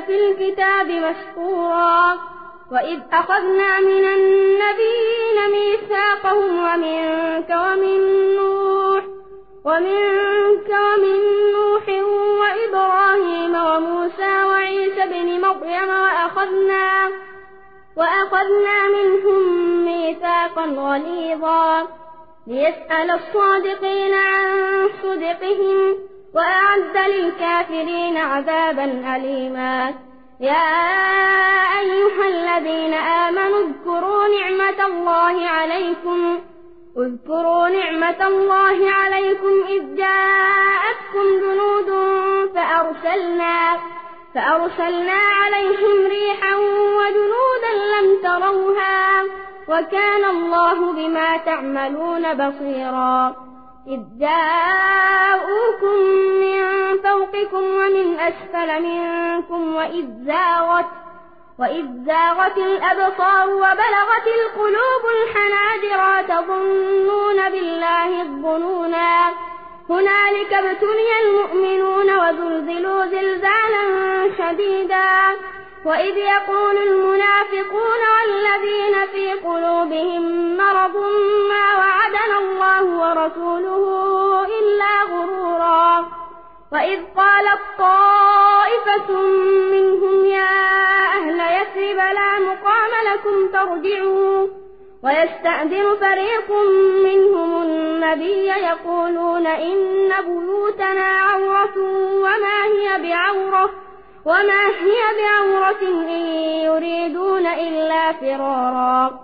في الكتاب مسطورا وإذ أخذنا من النبيين ميثاقهم ومنك ومن نوح ومنك ومن نوح وإبراهيم وموسى وعيسى بن مريم وأخذنا وأخذنا منهم ميثاقا غليظا. ليسأل الصادقين عن صدقهم. وأعد للكافرين عذابا أليما. يا أيها الذين آمنوا اذكروا نعمة الله عليكم. اذكروا نعمة الله عليكم إذ جاءتكم جنود فأرسلنا فأرسلنا عليهم ريحا وجنودا لم تروها وكان الله بما تعملون بصيرا. إذ جاءوكم فوقكم ومن أسفل منكم وإذ زاغت وإذ زاغت الأبصار وبلغت القلوب الحناجر تظنون بالله الظنونا. هنالك ابتلي المؤمنون وزلزلوا زلزالا شديدا. وإذ يقول المنافقون والذين في قلوبهم مرض ما وعدنا الله ورسوله إلا غرورا. وإذ قالت طائفة منهم يا أهل يثرب لا مقام لكم فارجعوا ويستأذن فريق منهم النبي يقولون إن بيوتنا عورة وما هي بعورة وما هي بعورة إن يريدون إلا فرارا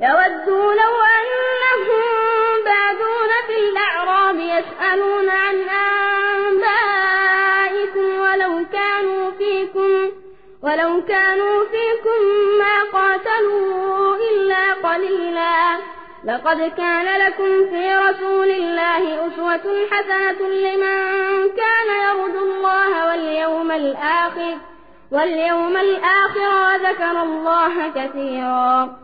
يودوا لو أنهم بادون في الأعراب يسألون عن أنبائكم ولو كانوا فيكم ولو كانوا فيكم ما قاتلوا إلا قليلا لقد كان لكم في رسول الله أسوة حسنة لمن كان يرجو الله واليوم الآخر واليوم الآخر وذكر الله كثيرا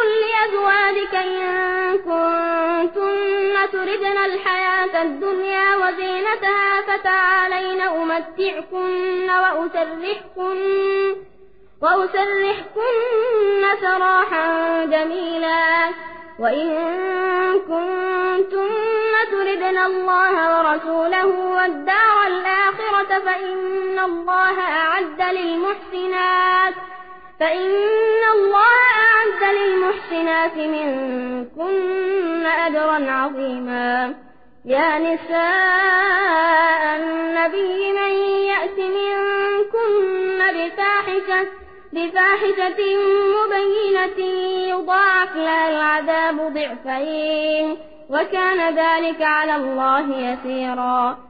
قل لأزواجك إن كنتن تردن الحياة الدنيا وزينتها فتعالين أمتعكن وأسرحكن وأسرحكن سراحا جميلا. وإن كنتن تردن الله ورسوله والدار الآخرة فإن الله أعد للمحسنات. فإن الله أعد للمحسنات منكن أجرا عظيما. يا نساء النبي من يأت منكن بفاحشة بفاحشة مبينة يضاعف لها العذاب ضعفين وكان ذلك على الله يسيرا.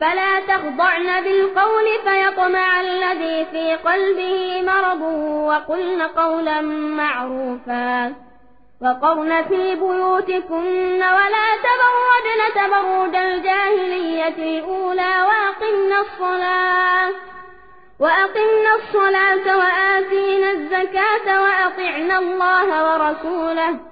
فلا تخضعن بالقول فيطمع الذي في قلبه مرض وقلن قولا معروفا وقرن في بيوتكن ولا تبرجن تبرج الجاهلية الأولى وأقمنا الصلاة وأقمنا الصلاة وآتينا الزكاة وأطعنا الله ورسوله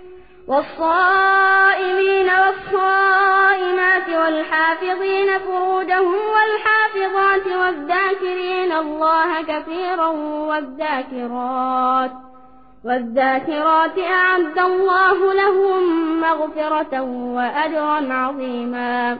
والصائمين والصائمات والحافظين فروجهم والحافظات والذاكرين الله كثيرا والذاكرات والذاكرات أعد الله لهم مغفرة وأجرا عظيما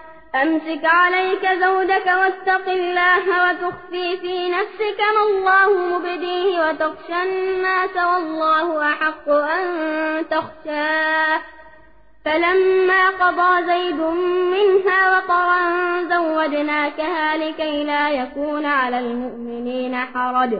أمسك عليك زوجك واتق الله وتخفي في نفسك ما الله مبديه وتخشى الناس والله أحق أن تخشاه. فلما قضى زيد منها وطرا زوجناكها لكي لا يكون على المؤمنين حرج.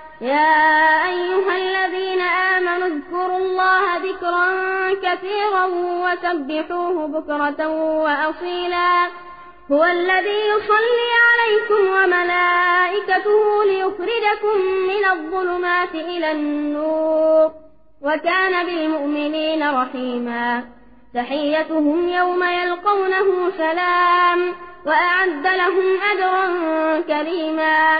يا أيها الذين آمنوا اذكروا الله ذكرا كثيرا وسبحوه بكرة وأصيلا. هو الذي يصلي عليكم وملائكته ليخرجكم من الظلمات إلى النور. وكان بالمؤمنين رحيما. تحيتهم يوم يلقونه سلام. وأعد لهم أجرا كريما.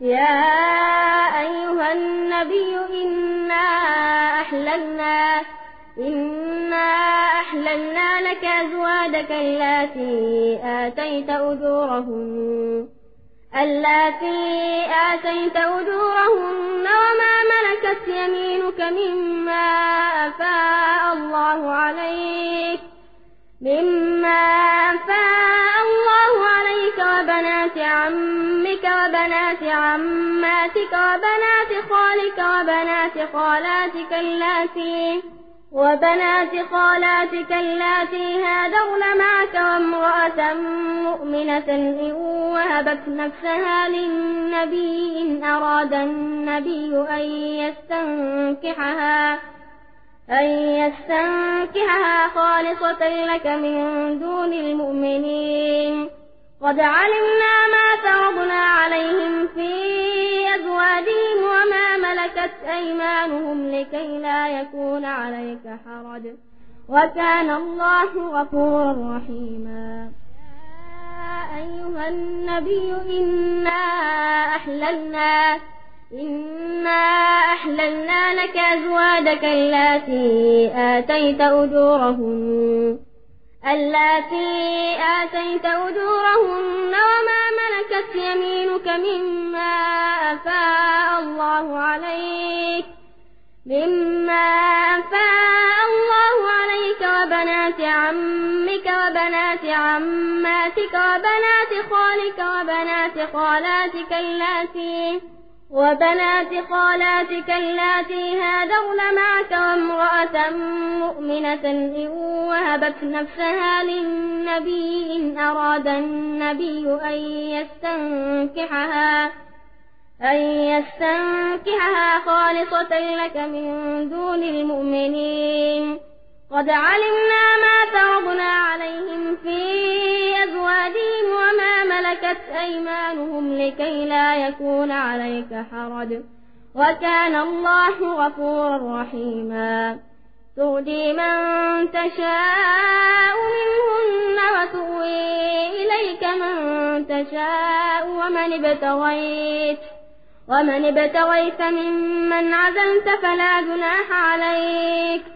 يا أيها النبي إنا أحللنا إنا أحللنا لك أزواجك التي آتيت أجورهن التي آتيت أجورهن وما ملكت يمينك مما أفاء الله عليك مما أفاء الله عليك وبنات عمك وبنات عماتك وبنات خالك وبنات خالاتك اللاتي وبنات خالاتك اللاتي هاجرن معك وامرأة مؤمنة إن وهبت نفسها للنبي إن أراد النبي أن يستنكحها أن يستنكحها خالصة لك من دون المؤمنين. قد علمنا ما عليهم في أزواجهم وما ملكت أيمانهم لكي لا يكون عليك حرج. وكان الله غفورا رحيما. يا أيها النبي إنا أحللنا إنا أحللنا لك أزواجك التي آتيت أجورهن. التي آتيت أجورهن وما ملكت ملكت يمينك مما أفاء الله عليك مما أفاء الله عليك وبنات عمك وبنات عماتك وبنات خالك وبنات خالاتك اللاتي وبنات خالاتك اللاتي هاجرن معك وامرأة مؤمنة إن وهبت نفسها للنبي إن أراد النبي أن يستنكحها أن يستنكحها خالصة لك من دون المؤمنين. قد علمنا ما فرضنا عليهم في أزواجهم وما ملكت أيمانهم لكي لا يكون عليك حرج. وكان الله غفورا رحيما. تهدي من تشاء منهن وتؤوي إليك من تشاء ومن ابتغيت ومن ابتغيت ممن عزلت فلا جناح عليك.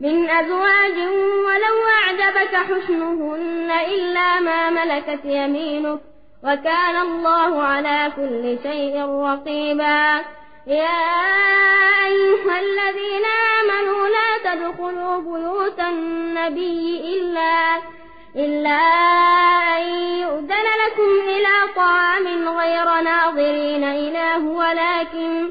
من أزواج ولو أعجبك حسنهن إلا ما ملكت يمينك وكان الله على كل شيء رقيبا. يا أيها الذين آمنوا لا تدخلوا بيوت النبي إلا إلا أن يؤذن لكم إلى طعام غير ناظرين إله ولكن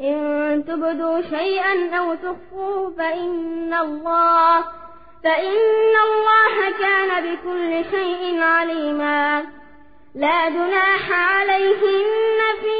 إن تبدوا شيئا أو تخفوه فإن الله فإن الله كان بكل شيء عليما. لا جناح عليهن في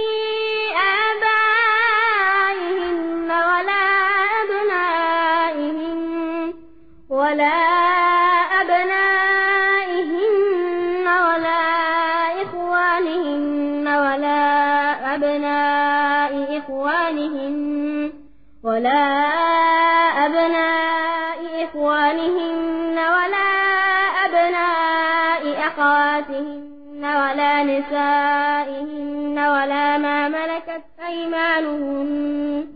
ملكت أيمانهن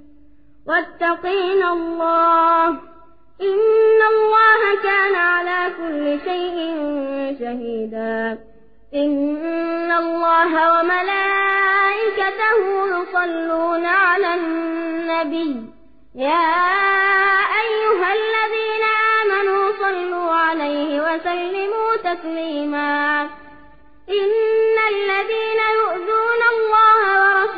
واتقين الله. إن الله كان على كل شيء شهيدا. إن الله وملائكته يصلون على النبي. يا أيها الذين آمنوا صلوا عليه وسلموا تسليما. إن الذين يؤذون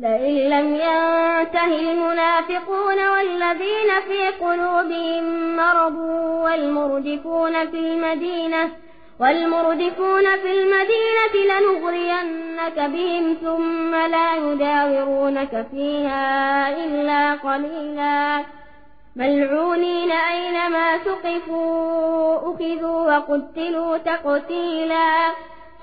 لئن لم ينته المنافقون والذين في قلوبهم مرض والمردفون في المدينة والمردفون في المدينة لنغرينك بهم ثم لا يداورونك فيها إلا قليلا. ملعونين أينما ثقفوا أخذوا وقتلوا تقتيلا.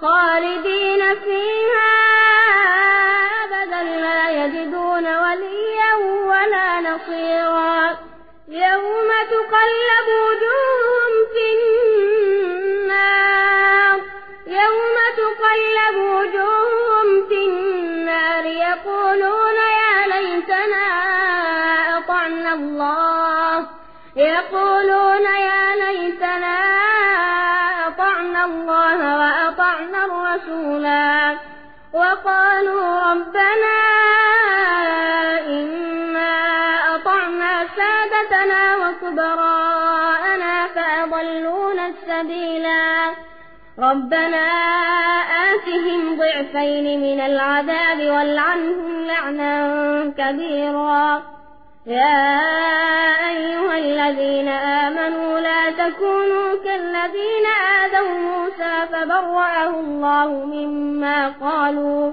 خالدين فيها وقالوا ربنا سادتنا وكبراءنا فأضلونا السبيلا. ربنا آتهم ضعفين من العذاب والعنهم لعنا كبيرا. يا أيها الذين آمنوا لا تكونوا كالذين آذوا موسى فبرأه الله مما قالوا.